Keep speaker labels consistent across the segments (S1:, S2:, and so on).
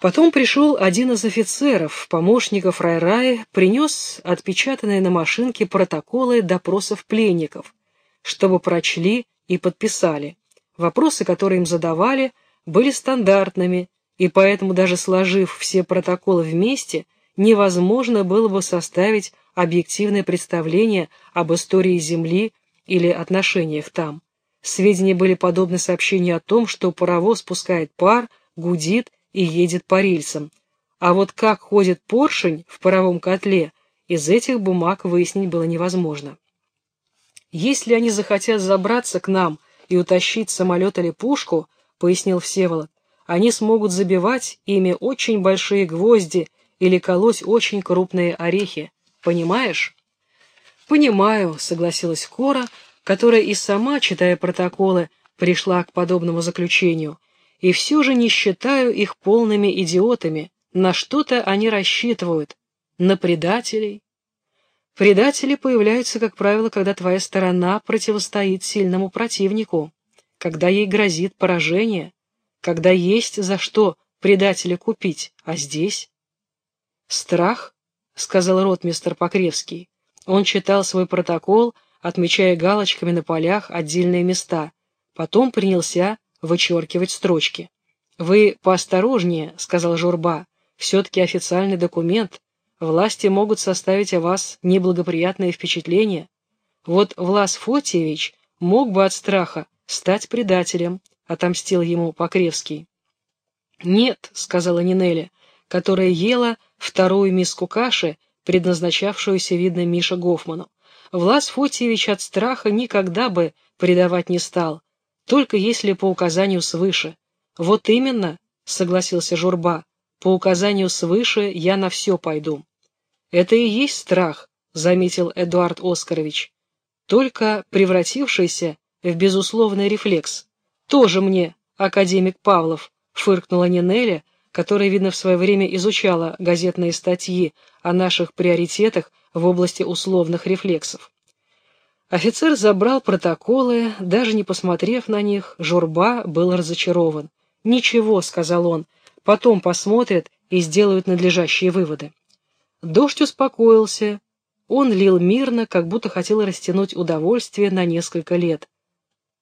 S1: Потом пришел один из офицеров, помощников Райраи, принес отпечатанные на машинке протоколы допросов пленников, чтобы прочли и подписали. Вопросы, которые им задавали, были стандартными, и поэтому даже сложив все протоколы вместе, невозможно было бы составить объективное представление об истории Земли или отношениях там. Сведения были подобны сообщению о том, что паровоз пускает пар, гудит и едет по рельсам. А вот как ходит поршень в паровом котле, из этих бумаг выяснить было невозможно. Если они захотят забраться к нам и утащить самолет или пушку, пояснил Всеволод, они смогут забивать ими очень большие гвозди или колоть очень крупные орехи. Понимаешь? Понимаю, согласилась Кора, которая и сама, читая протоколы, пришла к подобному заключению и все же не считаю их полными идиотами. На что-то они рассчитывают. На предателей. Предатели появляются, как правило, когда твоя сторона противостоит сильному противнику, когда ей грозит поражение, когда есть за что предателя купить, а здесь... Страх, — сказал ротмистер Покревский. Он читал свой протокол, отмечая галочками на полях отдельные места, потом принялся вычеркивать строчки. «Вы поосторожнее», — сказал Журба, — «все-таки официальный документ. Власти могут составить о вас неблагоприятное впечатление. Вот Влас Фотиевич мог бы от страха стать предателем», — отомстил ему Покревский. «Нет», — сказала Нинеля, которая ела вторую миску каши, предназначавшуюся, видно, Миша Гофману. Влас Фотиевич от страха никогда бы предавать не стал, только если по указанию свыше. Вот именно, согласился Журба, по указанию свыше я на все пойду. Это и есть страх, заметил Эдуард Оскарович, только превратившийся в безусловный рефлекс. Тоже мне, академик Павлов, фыркнула Нинеля, которая, видно, в свое время изучала газетные статьи о наших приоритетах в области условных рефлексов. Офицер забрал протоколы, даже не посмотрев на них, Журба был разочарован. «Ничего», — сказал он, — «потом посмотрят и сделают надлежащие выводы». Дождь успокоился. Он лил мирно, как будто хотел растянуть удовольствие на несколько лет.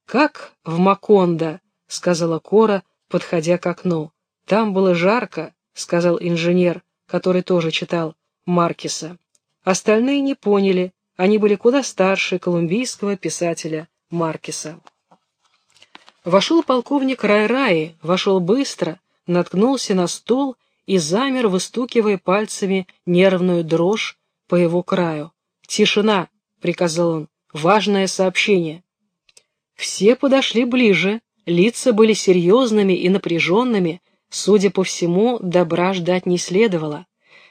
S1: «Как в Макондо», — сказала Кора, подходя к окну. «Там было жарко», — сказал инженер, который тоже читал Маркиса. Остальные не поняли, они были куда старше колумбийского писателя Маркеса. Вошел полковник Рай-Раи, вошел быстро, наткнулся на стол и замер, выстукивая пальцами нервную дрожь по его краю. «Тишина!» — приказал он. «Важное сообщение!» Все подошли ближе, лица были серьезными и напряженными, судя по всему, добра ждать не следовало.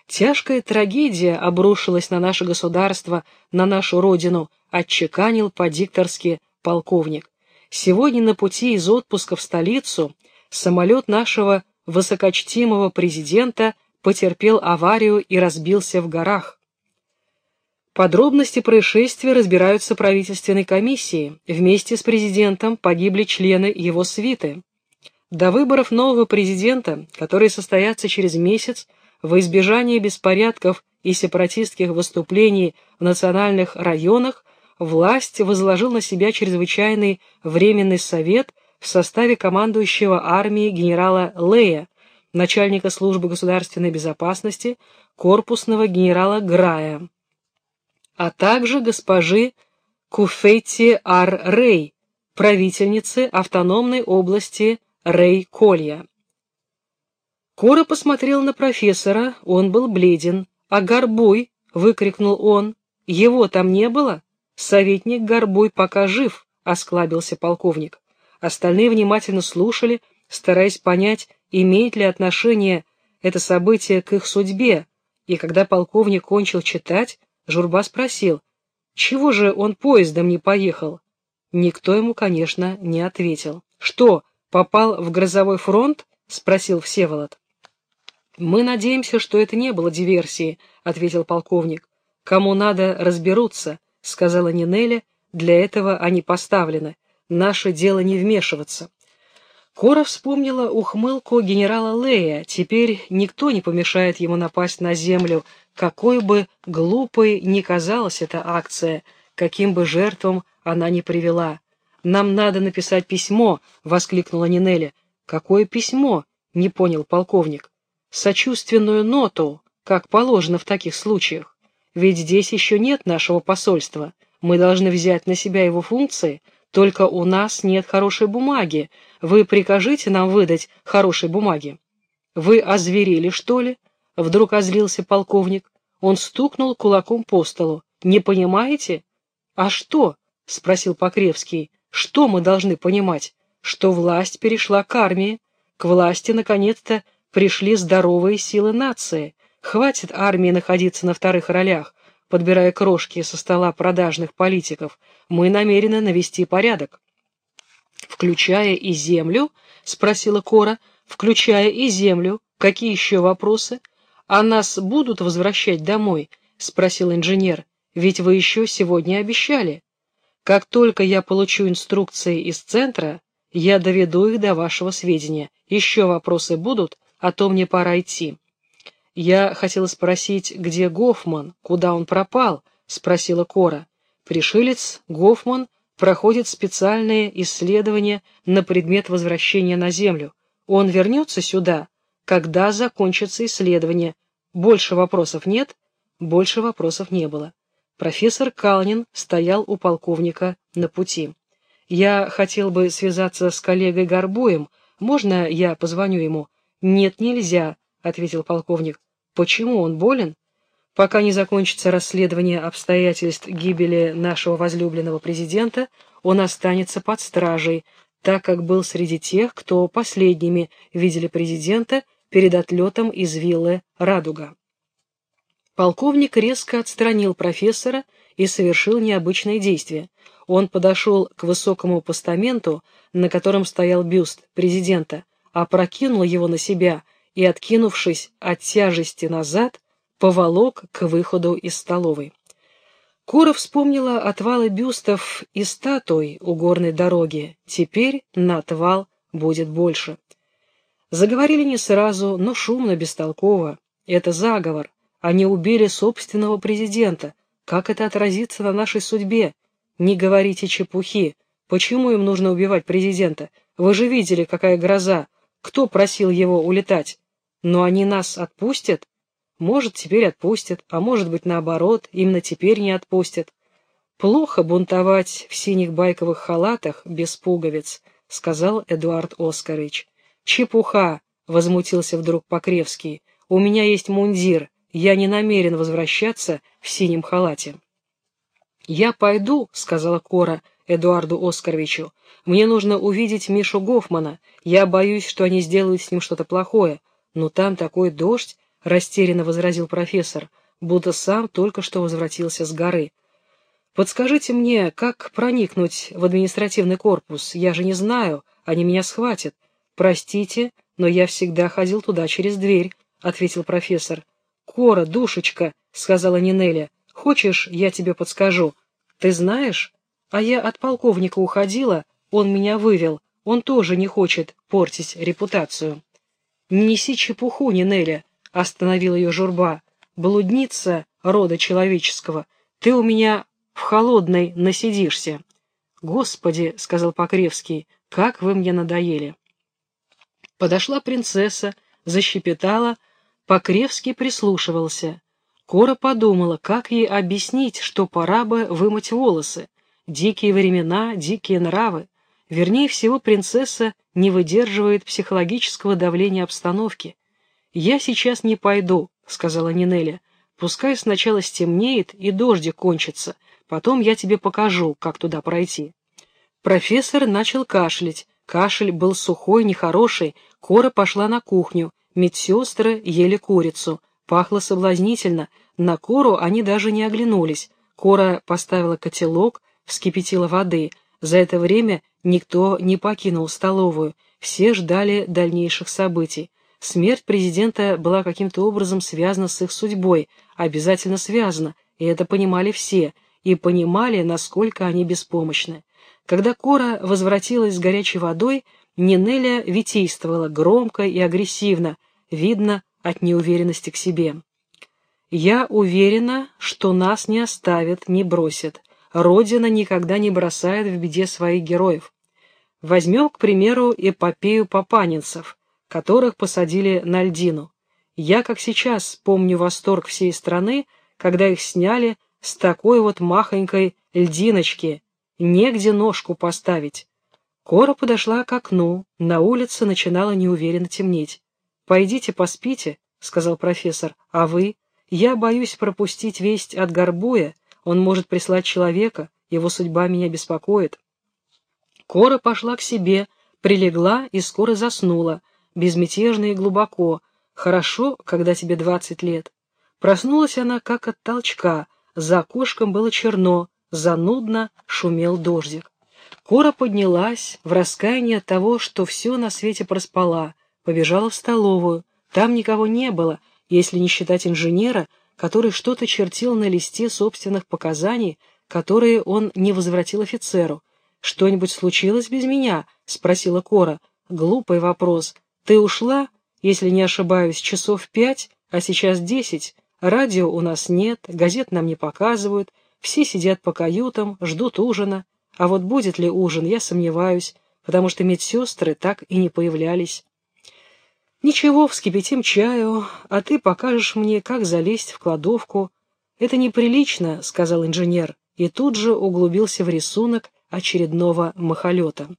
S1: Тяжкая трагедия обрушилась на наше государство, на нашу родину, отчеканил по-дикторски полковник. Сегодня на пути из отпуска в столицу самолет нашего высокочтимого президента потерпел аварию и разбился в горах. Подробности происшествия разбираются правительственной комиссии. Вместе с президентом погибли члены его свиты. До выборов нового президента, которые состоятся через месяц, во избежание беспорядков и сепаратистских выступлений в национальных районах власть возложил на себя чрезвычайный временный совет в составе командующего армией генерала Лея, начальника службы государственной безопасности, корпусного генерала Грая, а также госпожи Куфетти Ар-Рей, правительницы автономной области Рей-Колья. Кора посмотрел на профессора, он был бледен. «А Горбуй!» — выкрикнул он. «Его там не было?» «Советник Горбуй пока жив», — осклабился полковник. Остальные внимательно слушали, стараясь понять, имеет ли отношение это событие к их судьбе, и когда полковник кончил читать, Журба спросил, чего же он поездом не поехал? Никто ему, конечно, не ответил. «Что, попал в грозовой фронт?» — спросил Всеволод. «Мы надеемся, что это не было диверсией», — ответил полковник. «Кому надо, разберутся», — сказала Нинеля, — «для этого они поставлены. Наше дело не вмешиваться». Кора вспомнила ухмылку генерала Лея. Теперь никто не помешает ему напасть на землю, какой бы глупой ни казалась эта акция, каким бы жертвам она ни привела. «Нам надо написать письмо!» — воскликнула Нинеля. «Какое письмо?» — не понял полковник. «Сочувственную ноту, как положено в таких случаях. Ведь здесь еще нет нашего посольства. Мы должны взять на себя его функции, только у нас нет хорошей бумаги. Вы прикажите нам выдать хорошей бумаги?» «Вы озверели, что ли?» — вдруг озлился полковник. Он стукнул кулаком по столу. «Не понимаете?» «А что?» — спросил Покревский. Что мы должны понимать? Что власть перешла к армии. К власти, наконец-то, пришли здоровые силы нации. Хватит армии находиться на вторых ролях, подбирая крошки со стола продажных политиков. Мы намерены навести порядок. «Включая и землю?» — спросила Кора. «Включая и землю. Какие еще вопросы? А нас будут возвращать домой?» — спросил инженер. «Ведь вы еще сегодня обещали». Как только я получу инструкции из центра, я доведу их до вашего сведения. Еще вопросы будут, а то мне пора идти. Я хотела спросить, где Гофман, куда он пропал, спросила Кора. Пришелец Гофман проходит специальные исследования на предмет возвращения на Землю. Он вернется сюда, когда закончится исследование. Больше вопросов нет? Больше вопросов не было. Профессор Калнин стоял у полковника на пути. «Я хотел бы связаться с коллегой Горбоем. Можно я позвоню ему?» «Нет, нельзя», — ответил полковник. «Почему он болен?» «Пока не закончится расследование обстоятельств гибели нашего возлюбленного президента, он останется под стражей, так как был среди тех, кто последними видели президента перед отлетом из виллы «Радуга». Полковник резко отстранил профессора и совершил необычное действие. Он подошел к высокому постаменту, на котором стоял бюст президента, опрокинул его на себя и, откинувшись от тяжести назад, поволок к выходу из столовой. Кура вспомнила отвалы бюстов и статуй у горной дороги. Теперь на отвал будет больше. Заговорили не сразу, но шумно, бестолково. Это заговор. Они убили собственного президента. Как это отразится на нашей судьбе? Не говорите чепухи. Почему им нужно убивать президента? Вы же видели, какая гроза. Кто просил его улетать? Но они нас отпустят? Может, теперь отпустят, а может быть, наоборот, именно теперь не отпустят. Плохо бунтовать в синих байковых халатах без пуговиц, сказал Эдуард Оскарович. Чепуха, возмутился вдруг Покревский. У меня есть мундир, я не намерен возвращаться в синем халате. «Я пойду», — сказала Кора Эдуарду Оскаровичу. «Мне нужно увидеть Мишу Гофмана. Я боюсь, что они сделают с ним что-то плохое. Но там такой дождь», — растерянно возразил профессор, будто сам только что возвратился с горы. «Подскажите мне, как проникнуть в административный корпус? Я же не знаю, они меня схватят. Простите, но я всегда ходил туда через дверь», — ответил профессор. «Кора, душечка», — сказала Нинеля, — «хочешь, я тебе подскажу? Ты знаешь? А я от полковника уходила, он меня вывел, он тоже не хочет портить репутацию». «Не неси чепуху, Нинеля», — остановила ее журба. «Блудница рода человеческого, ты у меня в холодной насидишься». «Господи», — сказал Покревский, — «как вы мне надоели». Подошла принцесса, защепетала, — Покревский прислушивался. Кора подумала, как ей объяснить, что пора бы вымыть волосы. Дикие времена, дикие нравы. Вернее всего, принцесса не выдерживает психологического давления обстановки. «Я сейчас не пойду», — сказала Нинеля. «Пускай сначала стемнеет и дождик кончится, потом я тебе покажу, как туда пройти». Профессор начал кашлять. Кашель был сухой, нехороший. Кора пошла на кухню. Медсестры ели курицу. Пахло соблазнительно. На Кору они даже не оглянулись. Кора поставила котелок, вскипятила воды. За это время никто не покинул столовую. Все ждали дальнейших событий. Смерть президента была каким-то образом связана с их судьбой, обязательно связана, и это понимали все, и понимали, насколько они беспомощны. Когда Кора возвратилась с горячей водой, Нинеля витийствовала громко и агрессивно, видно от неуверенности к себе. «Я уверена, что нас не оставят, не бросят. Родина никогда не бросает в беде своих героев. Возьмем, к примеру, эпопею папанинцев, которых посадили на льдину. Я, как сейчас, помню восторг всей страны, когда их сняли с такой вот махонькой льдиночки, негде ножку поставить. Кора подошла к окну, на улице начинало неуверенно темнеть. «Пойдите поспите», — сказал профессор, — «а вы? Я боюсь пропустить весть от Горбуя, он может прислать человека, его судьба меня беспокоит». Кора пошла к себе, прилегла и скоро заснула, безмятежно и глубоко, хорошо, когда тебе двадцать лет. Проснулась она, как от толчка, за окошком было черно, занудно шумел дождик. Кора поднялась в раскаянии от того, что все на свете проспала, побежала в столовую. Там никого не было, если не считать инженера, который что-то чертил на листе собственных показаний, которые он не возвратил офицеру. «Что-нибудь случилось без меня?» — спросила Кора. «Глупый вопрос. Ты ушла, если не ошибаюсь, часов пять, а сейчас десять. Радио у нас нет, газет нам не показывают, все сидят по каютам, ждут ужина. А вот будет ли ужин, я сомневаюсь, потому что медсестры так и не появлялись. Ничего, вскипятим чаю, а ты покажешь мне, как залезть в кладовку. Это неприлично, — сказал инженер, и тут же углубился в рисунок очередного махолета.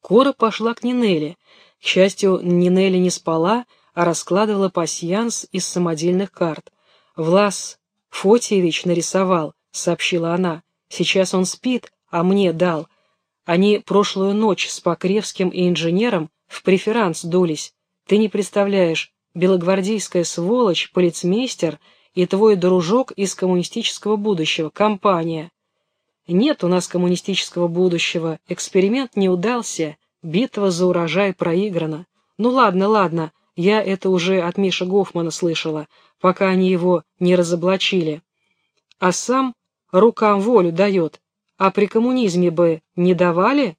S1: Кора пошла к Нинелли. К счастью, Нинелли не спала, а раскладывала пасьянс из самодельных карт. «Влас Фотиевич нарисовал», — сообщила она. «Сейчас он спит, а мне дал. Они прошлую ночь с Покревским и инженером в преферанс дулись. Ты не представляешь, белогвардейская сволочь, полицмейстер и твой дружок из коммунистического будущего, компания. Нет у нас коммунистического будущего, эксперимент не удался, битва за урожай проиграна. Ну ладно, ладно, я это уже от Миши Гофмана слышала, пока они его не разоблачили. А сам рукам волю дает, а при коммунизме бы не давали?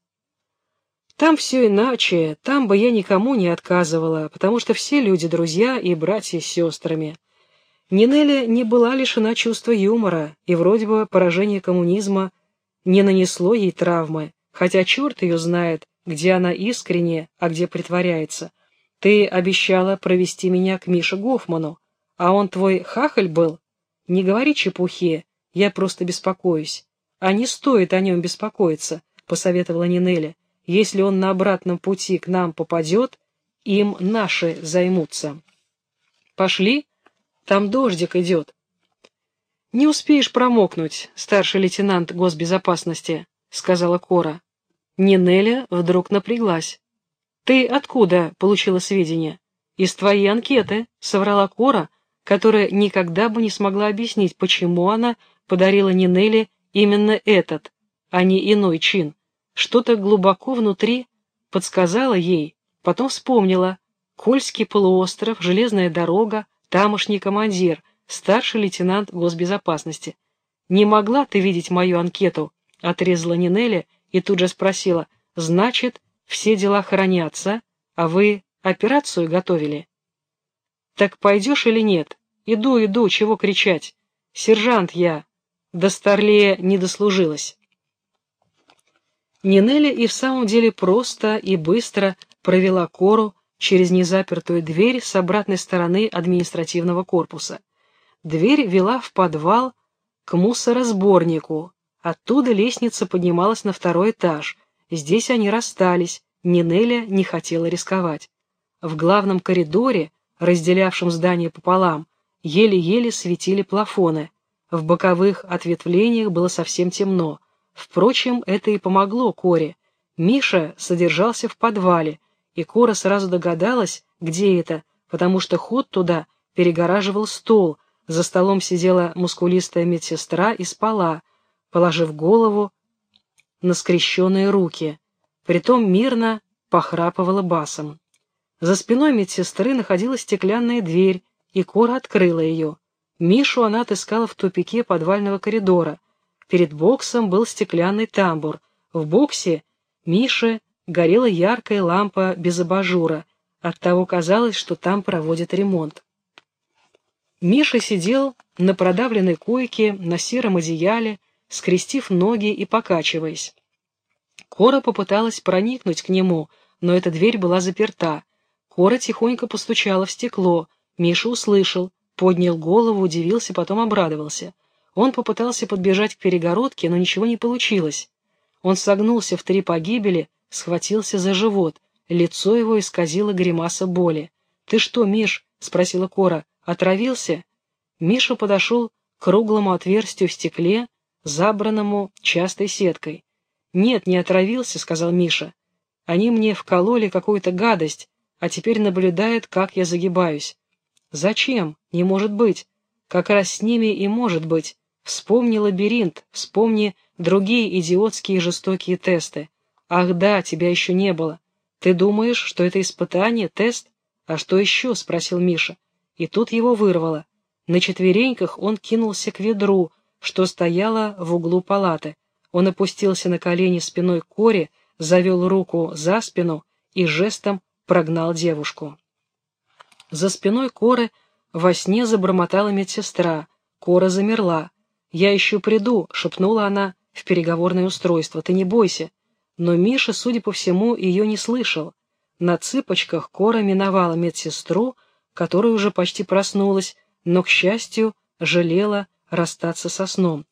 S1: Там все иначе, там бы я никому не отказывала, потому что все люди друзья и братья с сестрами. Нинелли не была лишена чувства юмора, и вроде бы поражение коммунизма не нанесло ей травмы, хотя черт ее знает, где она искренне, а где притворяется. Ты обещала провести меня к Мише Гофману, а он твой хахаль был? Не говори чепухи, я просто беспокоюсь. «А не стоит о нем беспокоиться», — посоветовала Нинелли. «Если он на обратном пути к нам попадет, им наши займутся». «Пошли? Там дождик идет». «Не успеешь промокнуть, старший лейтенант госбезопасности», — сказала Кора. Нинеля вдруг напряглась. «Ты откуда получила сведения?» «Из твоей анкеты», — соврала Кора, которая никогда бы не смогла объяснить, почему она подарила Нинелле именно этот, а не иной чин. Что-то глубоко внутри подсказало ей, потом вспомнила. Кольский полуостров, железная дорога, тамошний командир, старший лейтенант госбезопасности. «Не могла ты видеть мою анкету?» — отрезала Нинелли и тут же спросила. «Значит, все дела хранятся, а вы операцию готовили?» «Так пойдешь или нет? Иду, иду, чего кричать? Сержант я, до Старлея не дослужилась. Нинелли и в самом деле просто и быстро провела Кору через незапертую дверь с обратной стороны административного корпуса. Дверь вела в подвал к мусоросборнику. Оттуда лестница поднималась на второй этаж. Здесь они расстались, Нинеля не хотела рисковать. В главном коридоре, разделявшем здание пополам, еле-еле светили плафоны. В боковых ответвлениях было совсем темно. Впрочем, это и помогло Коре. Миша содержался в подвале, и Кора сразу догадалась, где это, потому что ход туда перегораживал стол, за столом сидела мускулистая медсестра и спала, положив голову на скрещенные руки, притом мирно похрапывала басом. За спиной медсестры находилась стеклянная дверь, и Кора открыла ее. Мишу она отыскала в тупике подвального коридора. Перед боксом был стеклянный тамбур. В боксе Мише горела яркая лампа без абажура, оттого казалось, что там проводят ремонт. Миша сидел на продавленной койке, на сером одеяле, скрестив ноги и покачиваясь. Кора попыталась проникнуть к нему, но эта дверь была заперта. Кора тихонько постучала в стекло. Миша услышал, поднял голову, удивился, потом обрадовался. Он попытался подбежать к перегородке, но ничего не получилось. Он согнулся в три погибели, схватился за живот. Лицо его исказило гримаса боли. «Ты что, Миш?» — спросила Кора. «Отравился?» Миша подошел к круглому отверстию в стекле, забранному частой сеткой. «Нет, не отравился», — сказал Миша. «Они мне вкололи какую-то гадость, а теперь наблюдают, как я загибаюсь». «Зачем? Не может быть. Как раз с ними и может быть. Вспомни лабиринт, вспомни другие идиотские жестокие тесты. Ах да, тебя еще не было. Ты думаешь, что это испытание, тест? А что еще? — спросил Миша. И тут его вырвало. На четвереньках он кинулся к ведру, что стояло в углу палаты. Он опустился на колени спиной к коре, завел руку за спину и жестом прогнал девушку. За спиной коры во сне забормотала медсестра. Кора замерла. «Я еще приду», — шепнула она в переговорное устройство. «Ты не бойся». Но Миша, судя по всему, ее не слышал. На цыпочках Кора миновала медсестру, которая уже почти проснулась, но, к счастью, жалела расстаться со сном.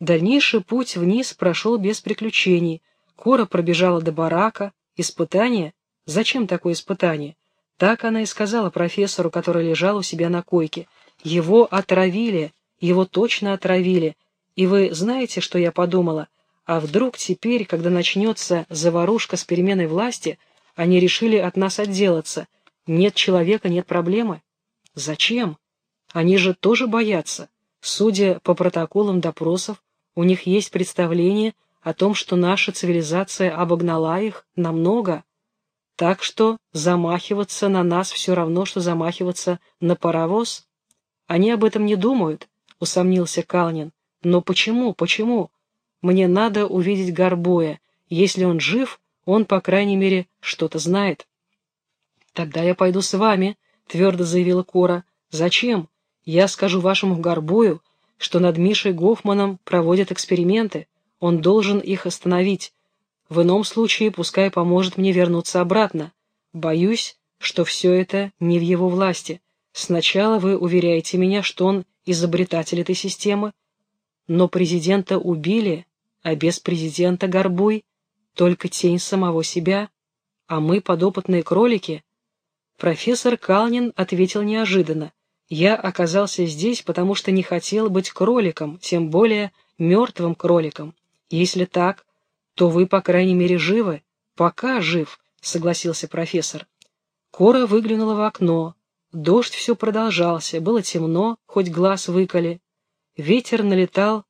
S1: Дальнейший путь вниз прошел без приключений. Кора пробежала до барака. Испытание? Зачем такое испытание? Так она и сказала профессору, который лежал у себя на койке. Его отравили, его точно отравили. И вы знаете, что я подумала? А вдруг теперь, когда начнется заварушка с переменой власти, они решили от нас отделаться? Нет человека, нет проблемы. Зачем? Они же тоже боятся. Судя по протоколам допросов, у них есть представление о том, что наша цивилизация обогнала их намного. Так что замахиваться на нас все равно, что замахиваться на паровоз. Они об этом не думают, — усомнился Калнин. «Но почему, почему? Мне надо увидеть Горбоя. Если он жив, он, по крайней мере, что-то знает». «Тогда я пойду с вами», — твердо заявила Кора. «Зачем? Я скажу вашему Горбою, что над Мишей Гофманом проводят эксперименты. Он должен их остановить. В ином случае пускай поможет мне вернуться обратно. Боюсь, что все это не в его власти. Сначала вы уверяете меня, что он изобретатель этой системы, но президента убили, а без президента Горбуй только тень самого себя, а мы подопытные кролики. Профессор Калнин ответил неожиданно. Я оказался здесь, потому что не хотел быть кроликом, тем более мертвым кроликом. Если так, то вы, по крайней мере, живы. Пока жив, согласился профессор. Кора выглянула в окно. Дождь все продолжался, было темно, хоть глаз выколи. Ветер налетал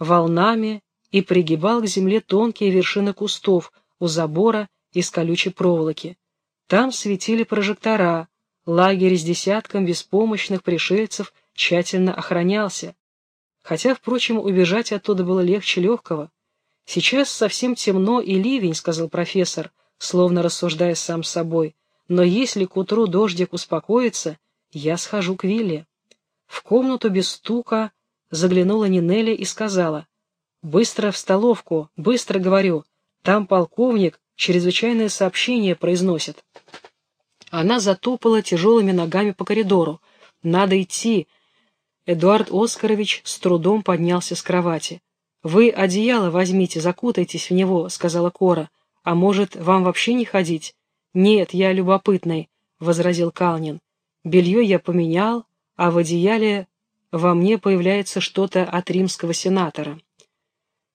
S1: волнами и пригибал к земле тонкие вершины кустов у забора из колючей проволоки. Там светили прожектора, лагерь с десятком беспомощных пришельцев тщательно охранялся. Хотя, впрочем, убежать оттуда было легче легкого. «Сейчас совсем темно и ливень», — сказал профессор, словно рассуждая сам с собой но если к утру дождик успокоится, я схожу к Вилле. В комнату без стука заглянула Нинеля и сказала, «Быстро в столовку, быстро говорю, там полковник чрезвычайное сообщение произносит». Она затопала тяжелыми ногами по коридору. «Надо идти». Эдуард Оскарович с трудом поднялся с кровати. «Вы одеяло возьмите, закутайтесь в него», — сказала Кора. «А может, вам вообще не ходить? «Нет, я любопытный», — возразил Калнин. «Белье я поменял, а в одеяле во мне появляется что-то от римского сенатора».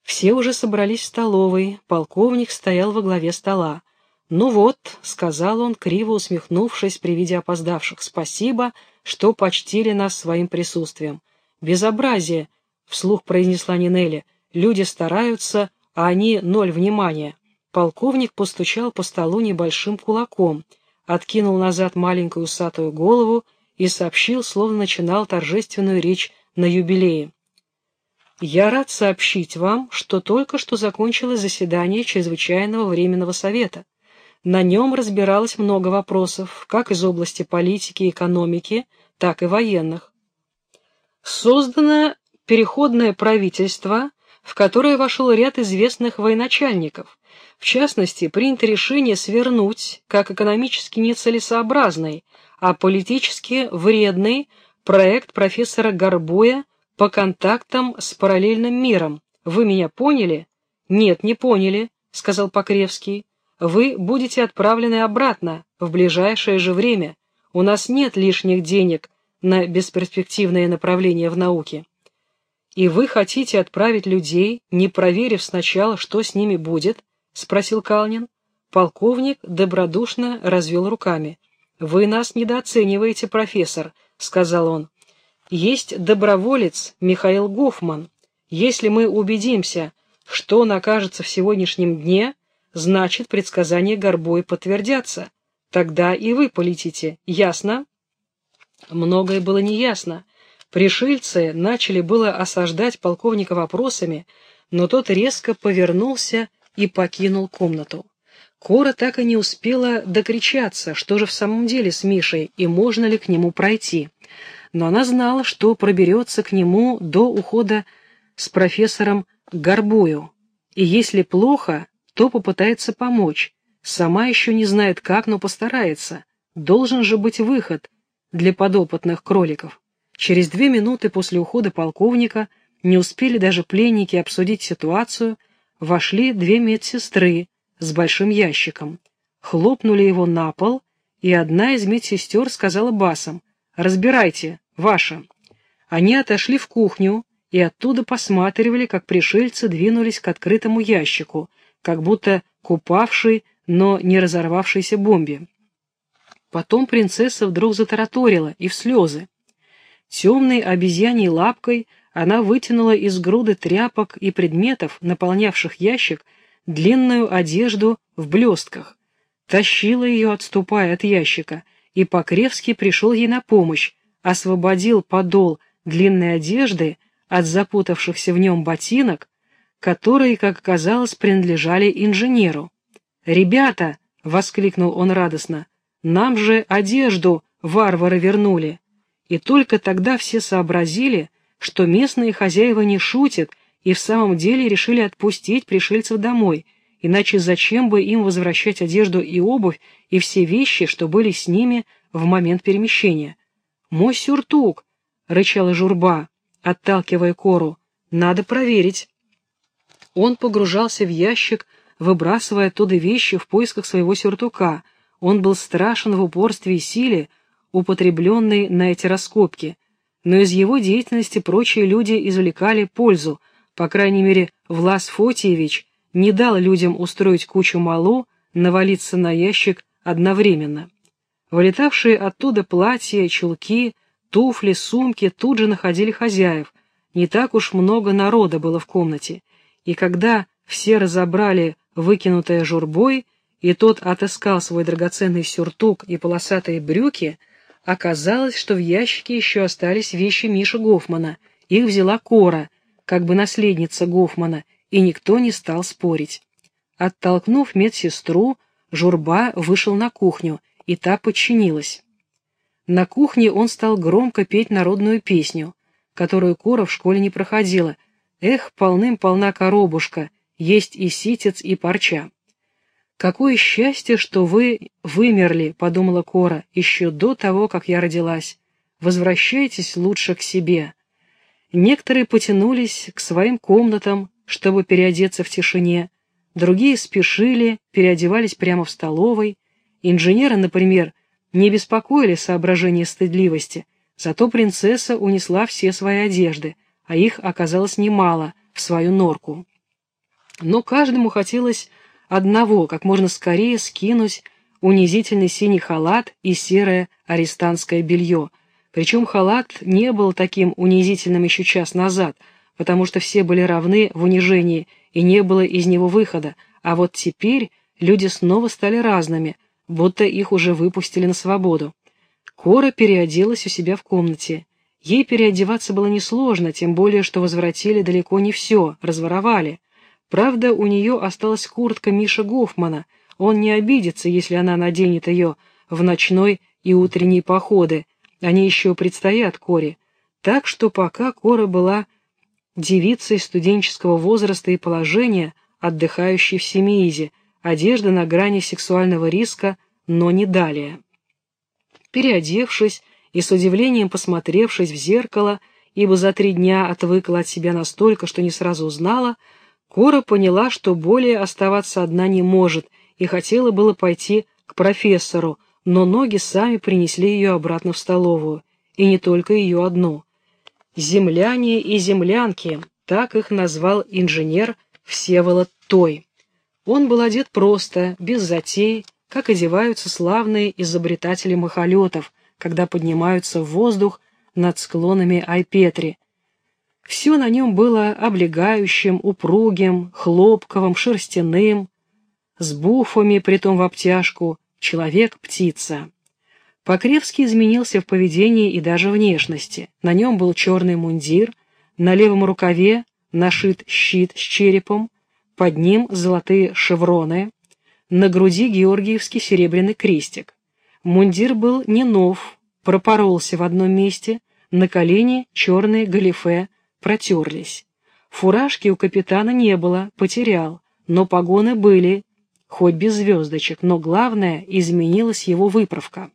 S1: Все уже собрались в столовой, полковник стоял во главе стола. «Ну вот», — сказал он, криво усмехнувшись при виде опоздавших, — «спасибо, что почтили нас своим присутствием». «Безобразие», — вслух произнесла Нинелли, — «люди стараются, а они ноль внимания». Полковник постучал по столу небольшим кулаком, откинул назад маленькую усатую голову и сообщил, словно начинал торжественную речь на юбилее. «Я рад сообщить вам, что только что закончилось заседание Чрезвычайного Временного Совета. На нем разбиралось много вопросов, как из области политики и экономики, так и военных. Создано переходное правительство, в которое вошел ряд известных военачальников. В частности, принято решение свернуть, как экономически нецелесообразный, а политически вредный, проект профессора Горбуя по контактам с параллельным миром. Вы меня поняли? Нет, не поняли, сказал Покревский. Вы будете отправлены обратно в ближайшее же время. У нас нет лишних денег на бесперспективное направление в науке. И вы хотите отправить людей, не проверив сначала, что с ними будет? Спросил Калнин. Полковник добродушно развел руками. «Вы нас недооцениваете, профессор», — сказал он. «Есть доброволец Михаил Гофман. Если мы убедимся, что он окажется в сегодняшнем дне, значит, предсказания Горбой подтвердятся. Тогда и вы полетите. Ясно?» Многое было неясно. Пришельцы начали было осаждать полковника вопросами, но тот резко повернулся и покинул комнату. Кора так и не успела докричаться, что же в самом деле с Мишей и можно ли к нему пройти. Но она знала, что проберется к нему до ухода с профессором Горбою. И если плохо, то попытается помочь. Сама еще не знает как, но постарается. Должен же быть выход для подопытных кроликов. Через две минуты после ухода полковника не успели даже пленники обсудить ситуацию, вошли две медсестры, с большим ящиком. Хлопнули его на пол, и одна из медсестер сказала басом «Разбирайте, ваша». Они отошли в кухню и оттуда посматривали, как пришельцы двинулись к открытому ящику, как будто купавшей, но не разорвавшейся бомбе. Потом принцесса вдруг затараторила и в слезы. Темной обезьяньей лапкой она вытянула из груды тряпок и предметов, наполнявших ящик, длинную одежду в блестках, тащила ее, отступая от ящика, и Покревский пришел ей на помощь, освободил подол длинной одежды от запутавшихся в нем ботинок, которые, как оказалось, принадлежали инженеру. «Ребята!» — воскликнул он радостно. «Нам же одежду варвары вернули!» И только тогда все сообразили, что местные хозяева не шутят и в самом деле решили отпустить пришельцев домой, иначе зачем бы им возвращать одежду и обувь и все вещи, что были с ними в момент перемещения. «Мой сюртук!» — рычала журба, отталкивая кору. «Надо проверить». Он погружался в ящик, выбрасывая оттуда вещи в поисках своего сюртука. Он был страшен в упорстве и силе, употребленной на эти раскопки. Но из его деятельности прочие люди извлекали пользу — по крайней мере, Влас Фотиевич не дал людям устроить кучу малу, навалиться на ящик одновременно. Вылетавшие оттуда платья, чулки, туфли, сумки тут же находили хозяев. Не так уж много народа было в комнате. И когда все разобрали выкинутое журбой, и тот отыскал свой драгоценный сюртук и полосатые брюки, оказалось, что в ящике еще остались вещи Миши Гофмана. Их взяла Кора — как бы наследница Гофмана, и никто не стал спорить. Оттолкнув медсестру, Журба вышел на кухню, и та подчинилась. На кухне он стал громко петь народную песню, которую Кора в школе не проходила. «Эх, полным-полна коробушка, есть и ситец, и парча». «Какое счастье, что вы вымерли», — подумала Кора, — «еще до того, как я родилась. Возвращайтесь лучше к себе». Некоторые потянулись к своим комнатам, чтобы переодеться в тишине, другие спешили, переодевались прямо в столовой. Инженеры, например, не беспокоили соображения стыдливости, зато принцесса унесла все свои одежды, а их оказалось немало, в свою норку. Но каждому хотелось одного, как можно скорее скинуть унизительный синий халат и серое арестантское белье — причем халат не был таким унизительным еще час назад, потому что все были равны в унижении, и не было из него выхода, а вот теперь люди снова стали разными, будто их уже выпустили на свободу. Кора переоделась у себя в комнате. Ей переодеваться было несложно, тем более, что возвратили далеко не все, разворовали. Правда, у нее осталась куртка Миши Гофмана, Он не обидится, если она наденет ее в ночной и утренние походы. Они еще предстоят Коре. Так что пока Кора была девицей студенческого возраста и положения, отдыхающей в Семиизе, одежда на грани сексуального риска, но не далее. Переодевшись и с удивлением посмотревшись в зеркало, ибо за три дня отвыкла от себя настолько, что не сразу узнала, Кора поняла, что более оставаться одна не может, и хотела было пойти к профессору, но ноги сами принесли ее обратно в столовую, и не только ее одну. «Земляне и землянки», так их назвал инженер Всеволод Той. Он был одет просто, без затей, как одеваются славные изобретатели махолетов, когда поднимаются в воздух над склонами Айпетри. Все на нем было облегающим, упругим, хлопковым, шерстяным, с буфами, притом в обтяжку, человек-птица. Покревский изменился в поведении и даже внешности. На нем был черный мундир, на левом рукаве нашит щит с черепом, под ним золотые шевроны, на груди георгиевский серебряный крестик. Мундир был не нов, пропоролся в одном месте, на колени черные галифе протерлись. Фуражки у капитана не было, потерял, но погоны были, хоть без звездочек, но главное, изменилась его выправка.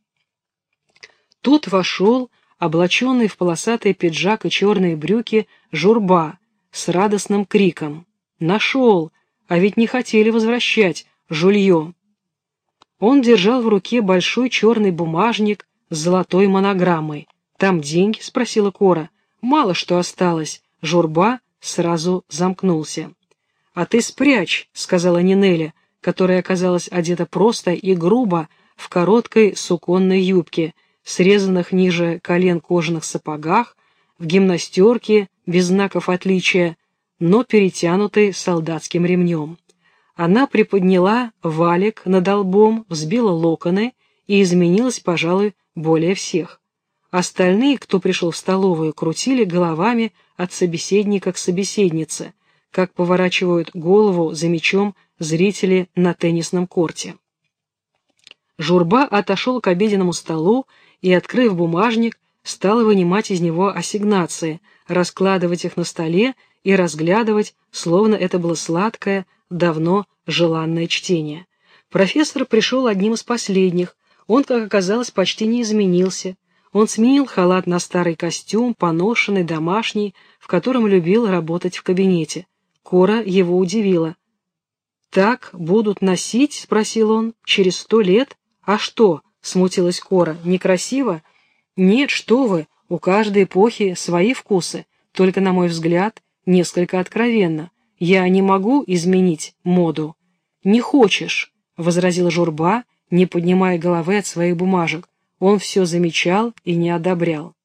S1: Тут вошел, облаченный в полосатый пиджак и черные брюки, журба с радостным криком. «Нашел! А ведь не хотели возвращать, жулье!» Он держал в руке большой черный бумажник с золотой монограммой. «Там деньги?» — спросила Кора. «Мало что осталось». Журба сразу замкнулся. «А ты спрячь», — сказала Нинеля, которая оказалась одета просто и грубо в короткой суконной юбке, срезанных ниже колен кожаных сапогах, в гимнастерке без знаков отличия, но перетянутой солдатским ремнем. Она приподняла валик над лбом, взбила локоны и изменилась, пожалуй, более всех. Остальные, кто пришел в столовую, крутили головами от собеседника к собеседнице, как поворачивают голову за мячом зрители на теннисном корте. Журба отошел к обеденному столу и, открыв бумажник, стал вынимать из него ассигнации, раскладывать их на столе и разглядывать, словно это было сладкое, давно желанное чтение. Профессор пришел одним из последних, он, как оказалось, почти не изменился. Он сменил халат на старый костюм, поношенный, домашний, в котором любил работать в кабинете. Кора его удивила. «Так будут носить?» — спросил он. «Через сто лет? А что?» — смутилась Кора. «Некрасиво?» «Нет, что вы, у каждой эпохи свои вкусы, только, на мой взгляд, несколько откровенно. Я не могу изменить моду». «Не хочешь», — возразила Журба, не поднимая головы от своих бумажек. Он все замечал и не одобрял.